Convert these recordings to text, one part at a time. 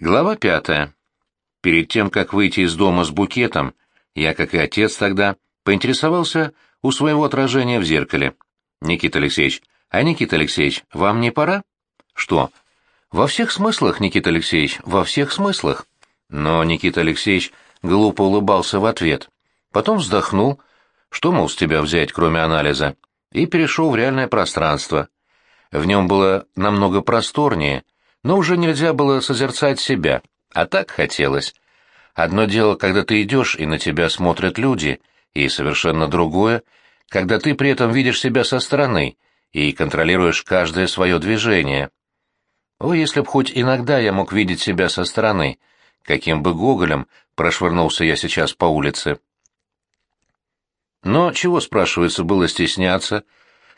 Глава пятая. Перед тем, как выйти из дома с букетом, я, как и отец тогда, поинтересовался у своего отражения в зеркале. «Никита Алексеевич, а Никита Алексеевич, вам не пора?» «Что?» «Во всех смыслах, Никита Алексеевич, во всех смыслах». Но Никита Алексеевич глупо улыбался в ответ. Потом вздохнул, что, мол, с тебя взять, кроме анализа, и перешел в реальное пространство. В нем было намного просторнее — но уже нельзя было созерцать себя, а так хотелось. Одно дело, когда ты идешь, и на тебя смотрят люди, и совершенно другое, когда ты при этом видишь себя со стороны и контролируешь каждое свое движение. О, если б хоть иногда я мог видеть себя со стороны, каким бы гоголем прошвырнулся я сейчас по улице. Но чего, спрашивается, было стесняться,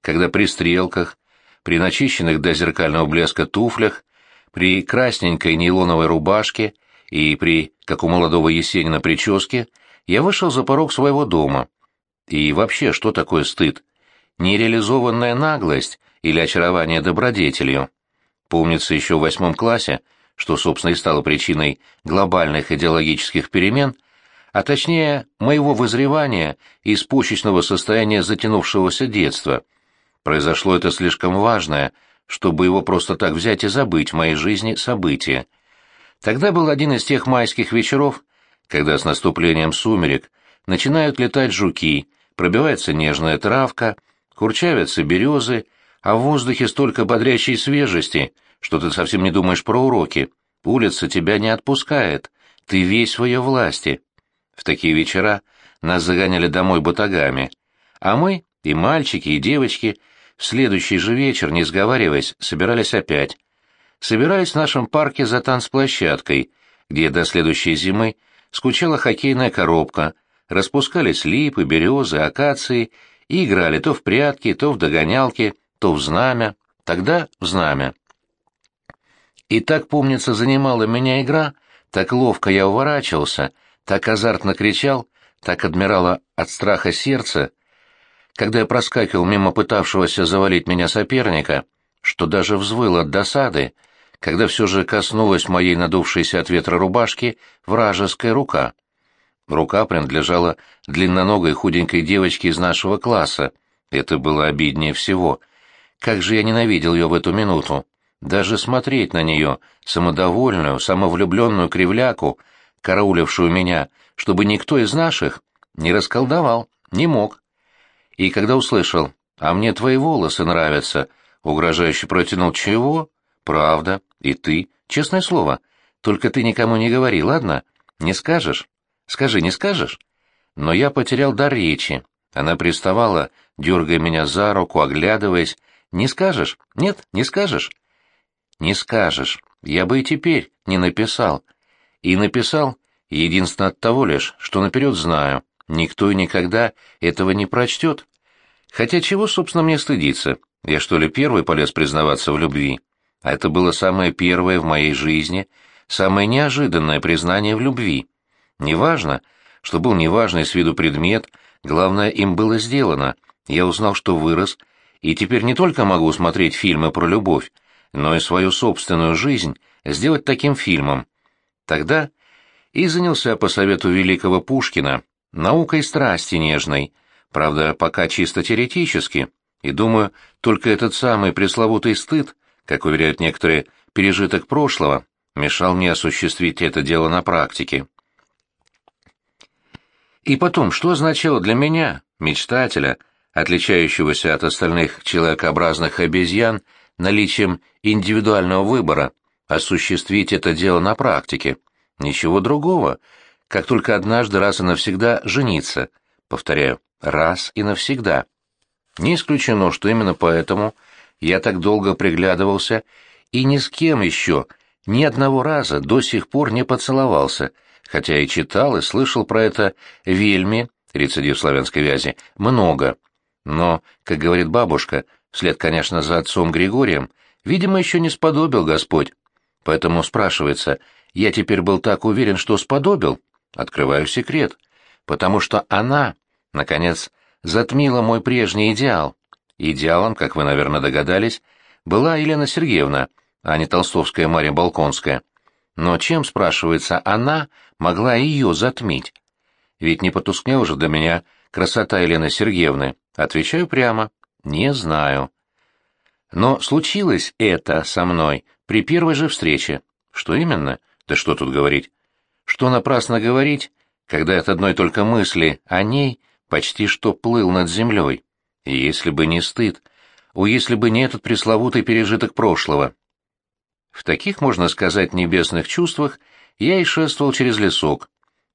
когда при стрелках, при начищенных до зеркального блеска туфлях при красненькой нейлоновой рубашке и при, как у молодого Есенина, прическе, я вышел за порог своего дома. И вообще, что такое стыд? Нереализованная наглость или очарование добродетелью? Помнится еще в восьмом классе, что, собственно, и стало причиной глобальных идеологических перемен, а точнее моего вызревания из почечного состояния затянувшегося детства. Произошло это слишком важное — чтобы его просто так взять и забыть в моей жизни события. Тогда был один из тех майских вечеров, когда с наступлением сумерек начинают летать жуки, пробивается нежная травка, курчавятся березы, а в воздухе столько бодрящей свежести, что ты совсем не думаешь про уроки. Улица тебя не отпускает, ты весь в ее власти. В такие вечера нас загоняли домой батагами, а мы, и мальчики, и девочки, следующий же вечер, не сговариваясь, собирались опять. Собирались в нашем парке за танцплощадкой, где до следующей зимы скучала хоккейная коробка, распускались липы, березы, акации и играли то в прятки, то в догонялки, то в знамя, тогда в знамя. И так, помнится, занимала меня игра, так ловко я уворачивался, так азартно кричал, так адмирала от страха сердце, когда я проскакивал мимо пытавшегося завалить меня соперника, что даже взвыл от досады, когда все же коснулась моей надувшейся от ветра рубашки вражеская рука. Рука принадлежала длинноногой худенькой девочке из нашего класса. Это было обиднее всего. Как же я ненавидел ее в эту минуту. Даже смотреть на нее, самодовольную, самовлюбленную кривляку, караулившую меня, чтобы никто из наших не расколдовал, не мог. И когда услышал «А мне твои волосы нравятся», угрожающе протянул «Чего?» «Правда. И ты. Честное слово. Только ты никому не говори, ладно? Не скажешь? Скажи, не скажешь?» Но я потерял дар речи. Она приставала, дергая меня за руку, оглядываясь. «Не скажешь? Нет, не скажешь?» «Не скажешь. Я бы и теперь не написал. И написал единственно от того лишь, что наперед знаю. Никто и никогда этого не прочтет. Хотя чего, собственно, мне стыдиться? Я что ли первый полез признаваться в любви? А это было самое первое в моей жизни, самое неожиданное признание в любви. Неважно, что был неважный с виду предмет, главное, им было сделано. Я узнал, что вырос, и теперь не только могу смотреть фильмы про любовь, но и свою собственную жизнь сделать таким фильмом. Тогда и занялся по совету великого Пушкина наукой страсти нежной, правда, пока чисто теоретически, и, думаю, только этот самый пресловутый стыд, как уверяют некоторые, пережиток прошлого, мешал мне осуществить это дело на практике. И потом, что означало для меня, мечтателя, отличающегося от остальных человекообразных обезьян, наличием индивидуального выбора, осуществить это дело на практике? Ничего другого — как только однажды раз и навсегда жениться. Повторяю, раз и навсегда. Не исключено, что именно поэтому я так долго приглядывался и ни с кем еще ни одного раза до сих пор не поцеловался, хотя и читал и слышал про это вельми, рецидив славянской вязи, много. Но, как говорит бабушка, вслед, конечно, за отцом Григорием, видимо, еще не сподобил Господь. Поэтому спрашивается, я теперь был так уверен, что сподобил, Открываю секрет, потому что она, наконец, затмила мой прежний идеал. Идеалом, как вы, наверное, догадались, была Елена Сергеевна, а не толстовская Марья Балконская. Но чем, спрашивается, она могла ее затмить? Ведь не потускнела же до меня красота Елены Сергеевны. Отвечаю прямо. Не знаю. Но случилось это со мной при первой же встрече. Что именно? Да что тут говорить? Что напрасно говорить, когда от одной только мысли о ней почти что плыл над землей. И если бы не стыд, о, если бы не этот пресловутый пережиток прошлого. В таких, можно сказать, небесных чувствах я и шествовал через лесок.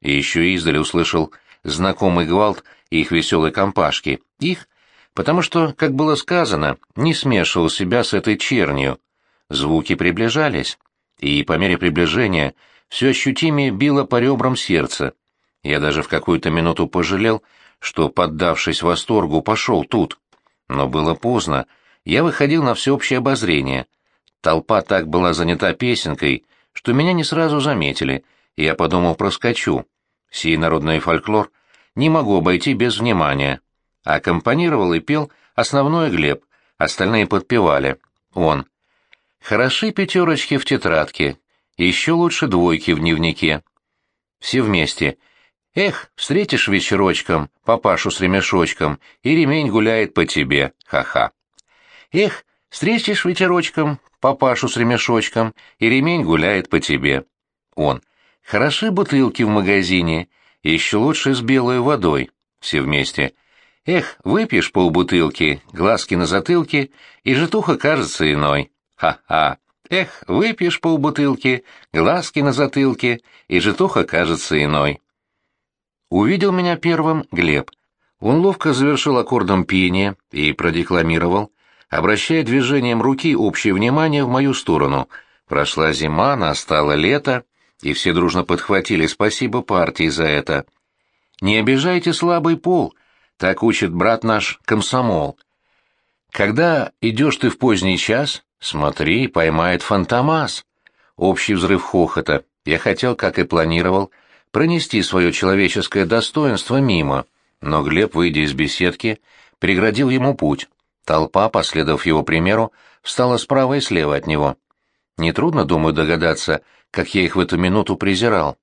И еще издали услышал знакомый гвалт их веселой компашки. Их, потому что, как было сказано, не смешивал себя с этой чернью. Звуки приближались, и по мере приближения все ощутимее било по ребрам сердце. Я даже в какую-то минуту пожалел, что, поддавшись восторгу, пошел тут. Но было поздно. Я выходил на всеобщее обозрение. Толпа так была занята песенкой, что меня не сразу заметили, и я подумал проскочу. Сей народный фольклор не могу обойти без внимания. Аккомпанировал и пел основной Глеб, остальные подпевали. Он. Хороши пятерочки в тетрадке, еще лучше двойки в дневнике. Все вместе. Эх, встретишь вечерочком папашу с ремешочком, и ремень гуляет по тебе, ха-ха. Эх, встретишь вечерочком папашу с ремешочком, и ремень гуляет по тебе. Он. Хороши бутылки в магазине, еще лучше с белой водой. Все вместе. Эх, выпьешь полбутылки, глазки на затылке, и житуха кажется иной. Ха-ха. Эх, выпьешь полбутылки, глазки на затылке, и житуха кажется иной. Увидел меня первым Глеб. Он ловко завершил аккордом пения и продекламировал, обращая движением руки общее внимание в мою сторону. Прошла зима, настало лето, и все дружно подхватили «Спасибо партии за это». «Не обижайте слабый пол», — так учит брат наш комсомол. «Когда идешь ты в поздний час, смотри, поймает фантомас». Общий взрыв хохота. Я хотел, как и планировал, пронести свое человеческое достоинство мимо, но Глеб, выйдя из беседки, преградил ему путь. Толпа, последовав его примеру, встала справа и слева от него. Нетрудно, думаю, догадаться, как я их в эту минуту презирал.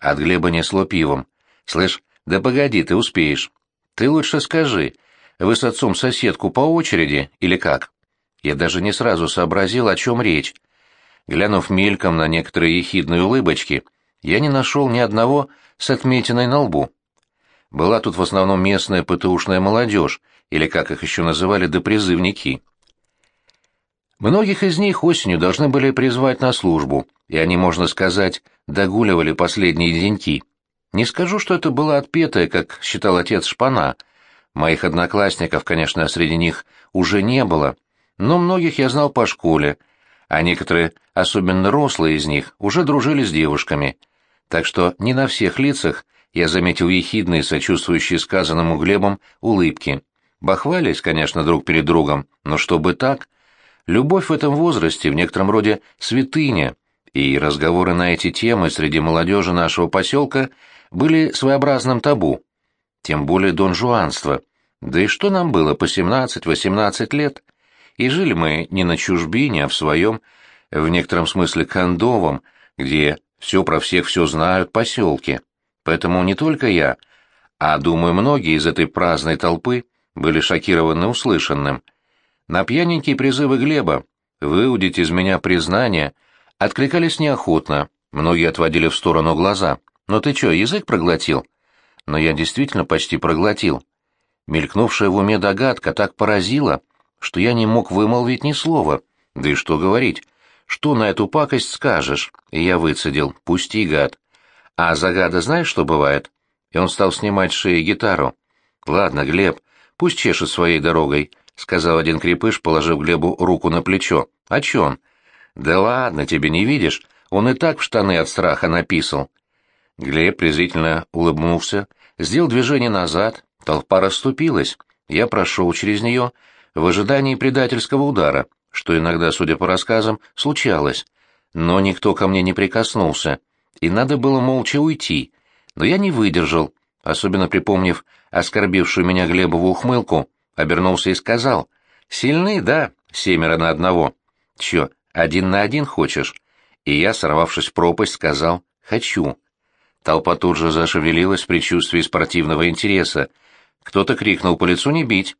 От Глеба несло пивом. «Слышь, да погоди, ты успеешь. Ты лучше скажи, вы с отцом соседку по очереди или как?» Я даже не сразу сообразил, о чем речь. Глянув мельком на некоторые ехидные улыбочки, я не нашел ни одного с отметиной на лбу. Была тут в основном местная ПТУшная молодежь, или как их еще называли, допризывники. Многих из них осенью должны были призвать на службу, и они, можно сказать, догуливали последние деньки. Не скажу, что это было отпетое, как считал отец Шпана. Моих одноклассников, конечно, среди них уже не было, но многих я знал по школе, а некоторые, особенно рослые из них, уже дружили с девушками. Так что не на всех лицах я заметил ехидные, сочувствующие сказанному Глебом, улыбки. Бахвались, конечно, друг перед другом, но чтобы так... Любовь в этом возрасте в некотором роде святыня, и разговоры на эти темы среди молодежи нашего поселка были своеобразным табу. Тем более донжуанство. Да и что нам было по 17-18 лет? И жили мы не на чужбине, а в своем, в некотором смысле кондовом, где все про всех все знают поселке. Поэтому не только я, а, думаю, многие из этой праздной толпы были шокированы услышанным. На пьяненькие призывы Глеба выудить из меня признание откликались неохотно, многие отводили в сторону глаза. «Но «Ну ты чё, язык проглотил?» Но я действительно почти проглотил. Мелькнувшая в уме догадка так поразила, что я не мог вымолвить ни слова. Да и что говорить? Что на эту пакость скажешь? И я выцедил. Пусти, гад. А загада знаешь, что бывает? И он стал снимать шеи гитару. Ладно, Глеб, пусть чешет своей дорогой. — сказал один крепыш, положив Глебу руку на плечо. «А чё он?» «Да ладно, тебе не видишь, он и так в штаны от страха написал». Глеб презрительно улыбнулся, сделал движение назад, толпа расступилась. Я прошел через нее в ожидании предательского удара, что иногда, судя по рассказам, случалось. Но никто ко мне не прикоснулся, и надо было молча уйти. Но я не выдержал, особенно припомнив оскорбившую меня Глебову ухмылку, обернулся и сказал. «Сильны, да, семеро на одного. Чё, один на один хочешь? и я, сорвавшись в пропасть, сказал «хочу». Толпа тут же зашевелилась в предчувствии спортивного интереса. Кто-то крикнул по лицу не бить.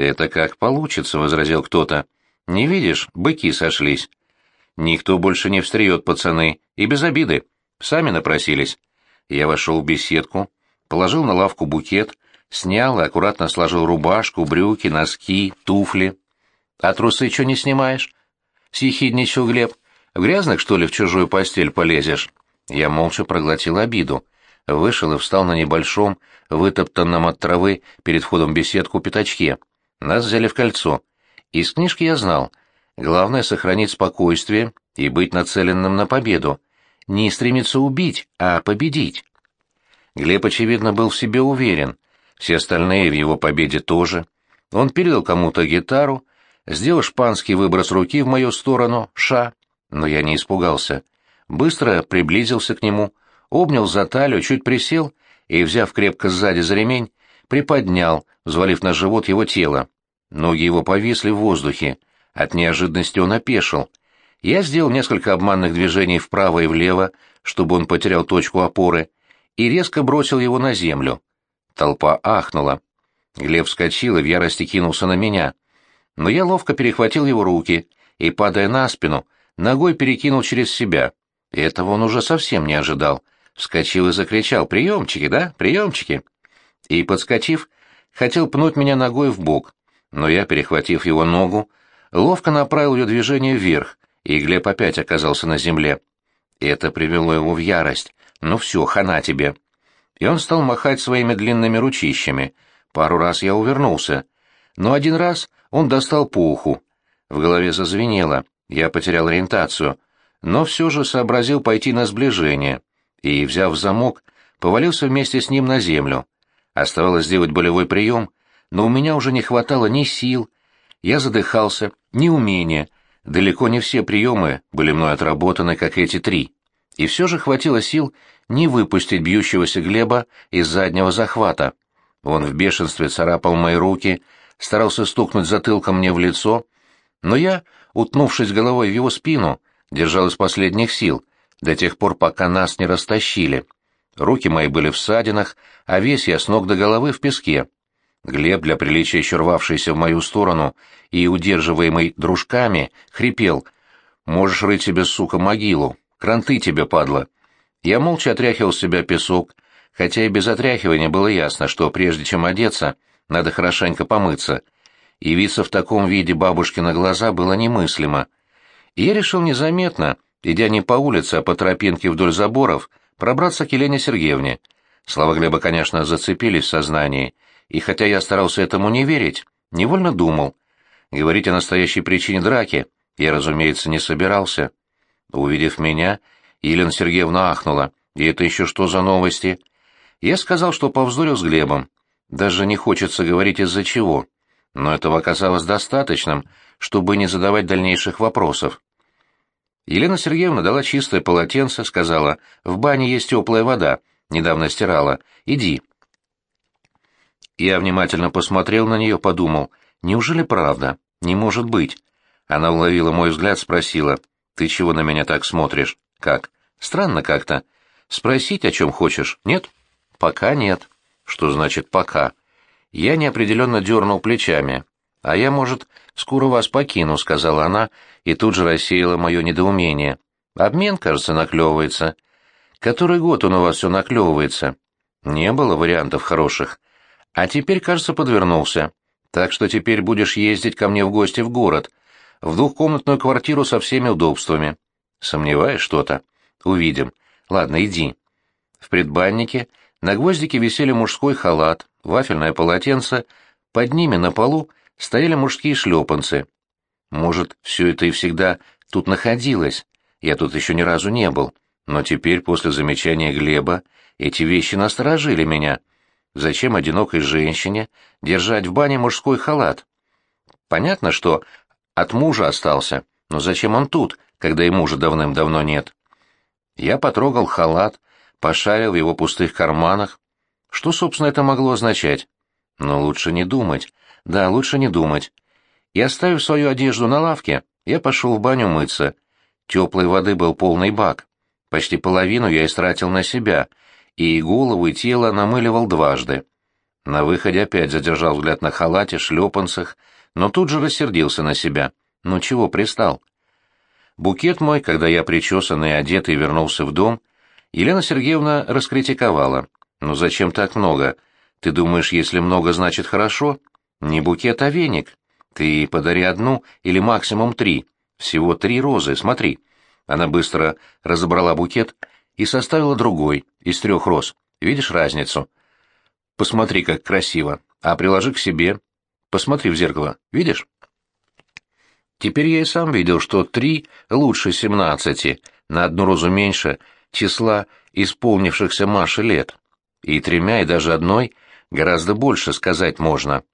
«Это как получится», — возразил кто-то. «Не видишь, быки сошлись». «Никто больше не встреет, пацаны, и без обиды. Сами напросились». Я вошел в беседку, положил на лавку букет, снял и аккуратно сложил рубашку, брюки, носки, туфли. «А трусы что не снимаешь?» — съехидничал Глеб. «В грязных, что ли, в чужую постель полезешь?» Я молча проглотил обиду. Вышел и встал на небольшом, вытоптанном от травы перед входом беседку пятачке. Нас взяли в кольцо. Из книжки я знал. Главное — сохранить спокойствие и быть нацеленным на победу. Не стремиться убить, а победить. Глеб, очевидно, был в себе уверен. Все остальные в его победе тоже. Он передал кому-то гитару, сделал шпанский выброс руки в мою сторону, ша, но я не испугался быстро приблизился к нему, обнял за талию, чуть присел и, взяв крепко сзади за ремень, приподнял, взвалив на живот его тело. Ноги его повисли в воздухе. От неожиданности он опешил. Я сделал несколько обманных движений вправо и влево, чтобы он потерял точку опоры, и резко бросил его на землю. Толпа ахнула. Глеб вскочил и в ярости кинулся на меня. Но я ловко перехватил его руки и, падая на спину, ногой перекинул через себя. Этого он уже совсем не ожидал. Вскочил и закричал «Приемчики, да? Приемчики!» И, подскочив, хотел пнуть меня ногой в бок, но я, перехватив его ногу, ловко направил ее движение вверх, и Глеб опять оказался на земле. Это привело его в ярость. «Ну все, хана тебе!» И он стал махать своими длинными ручищами. Пару раз я увернулся. Но один раз он достал по уху. В голове зазвенело. Я потерял ориентацию — но все же сообразил пойти на сближение и, взяв замок, повалился вместе с ним на землю. Оставалось сделать болевой прием, но у меня уже не хватало ни сил, я задыхался, ни умения, далеко не все приемы были мной отработаны, как эти три. И все же хватило сил не выпустить бьющегося Глеба из заднего захвата. Он в бешенстве царапал мои руки, старался стукнуть затылком мне в лицо, но я, утнувшись головой в его спину, держал из последних сил, до тех пор, пока нас не растащили. Руки мои были в садинах, а весь я с ног до головы в песке. Глеб, для приличия еще в мою сторону и удерживаемый дружками, хрипел. «Можешь рыть себе, сука, могилу! Кранты тебе, падла!» Я молча отряхивал с себя песок, хотя и без отряхивания было ясно, что прежде чем одеться, надо хорошенько помыться. Явиться в таком виде бабушке на глаза было немыслимо и я решил незаметно, идя не по улице, а по тропинке вдоль заборов, пробраться к Елене Сергеевне. Слова Глеба, конечно, зацепились в сознании, и хотя я старался этому не верить, невольно думал. Говорить о настоящей причине драки я, разумеется, не собирался. Увидев меня, Елена Сергеевна ахнула. «И это еще что за новости?» Я сказал, что повздорил с Глебом. Даже не хочется говорить из-за чего. Но этого оказалось достаточным, чтобы не задавать дальнейших вопросов. Елена Сергеевна дала чистое полотенце, сказала, «В бане есть теплая вода, недавно стирала, иди». Я внимательно посмотрел на нее, подумал, «Неужели правда? Не может быть». Она уловила мой взгляд, спросила, «Ты чего на меня так смотришь? Как? Странно как-то. Спросить, о чем хочешь, нет?» «Пока нет». «Что значит «пока»?» Я неопределенно дернул плечами. «А я, может, скоро вас покину», — сказала она, и тут же рассеяла мое недоумение. «Обмен, кажется, наклевывается». «Который год он у вас все наклевывается?» «Не было вариантов хороших. А теперь, кажется, подвернулся. Так что теперь будешь ездить ко мне в гости в город, в двухкомнатную квартиру со всеми удобствами». «Сомневаешь что-то?» «Увидим. Ладно, иди». В предбаннике на гвоздике висели мужской халат, вафельное полотенце, под ними на полу стояли мужские шлепанцы. Может, все это и всегда тут находилось, я тут еще ни разу не был, но теперь, после замечания Глеба, эти вещи насторожили меня. Зачем одинокой женщине держать в бане мужской халат? Понятно, что от мужа остался, но зачем он тут, когда и мужа давным-давно нет? Я потрогал халат, пошарил в его пустых карманах. Что, собственно, это могло означать? Но лучше не думать. Да, лучше не думать. И оставив свою одежду на лавке, я пошел в баню мыться. Теплой воды был полный бак. Почти половину я истратил на себя, и голову и тело намыливал дважды. На выходе опять задержал взгляд на халате, шлепанцах, но тут же рассердился на себя. Ну чего пристал? Букет мой, когда я причесанный и одетый вернулся в дом, Елена Сергеевна раскритиковала. «Ну зачем так много? Ты думаешь, если много, значит хорошо? Не букет, а веник. Ты подари одну или максимум три. Всего три розы, смотри». Она быстро разобрала букет и составила другой, из трех роз. Видишь разницу? Посмотри, как красиво. А приложи к себе. Посмотри в зеркало. Видишь? Теперь я и сам видел, что три лучше семнадцати, на одну розу меньше числа исполнившихся Маши лет. И тремя, и даже одной гораздо больше сказать можно.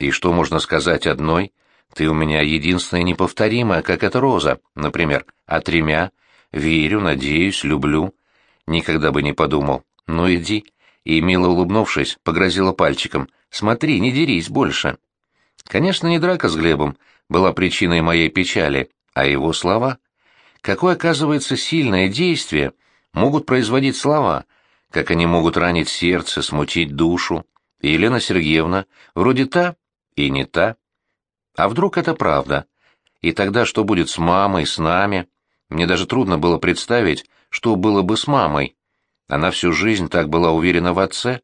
И что можно сказать одной? Ты у меня единственная неповторимая, как эта роза, например. А тремя? Верю, надеюсь, люблю. Никогда бы не подумал. Ну иди. И, мило улыбнувшись, погрозила пальчиком. Смотри, не дерись больше. Конечно, не драка с Глебом была причиной моей печали, а его слова. Какое, оказывается, сильное действие могут производить слова, как они могут ранить сердце, смутить душу. Елена Сергеевна вроде та и не та. А вдруг это правда? И тогда что будет с мамой, с нами? Мне даже трудно было представить, что было бы с мамой. Она всю жизнь так была уверена в отце.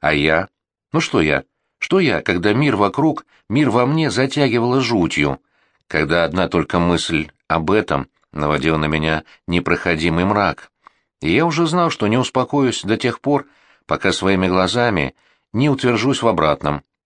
А я? Ну что я? Что я, когда мир вокруг, мир во мне затягивало жутью, когда одна только мысль об этом наводила на меня непроходимый мрак. И я уже знал, что не успокоюсь до тех пор, пока своими глазами не утвержусь в обратном.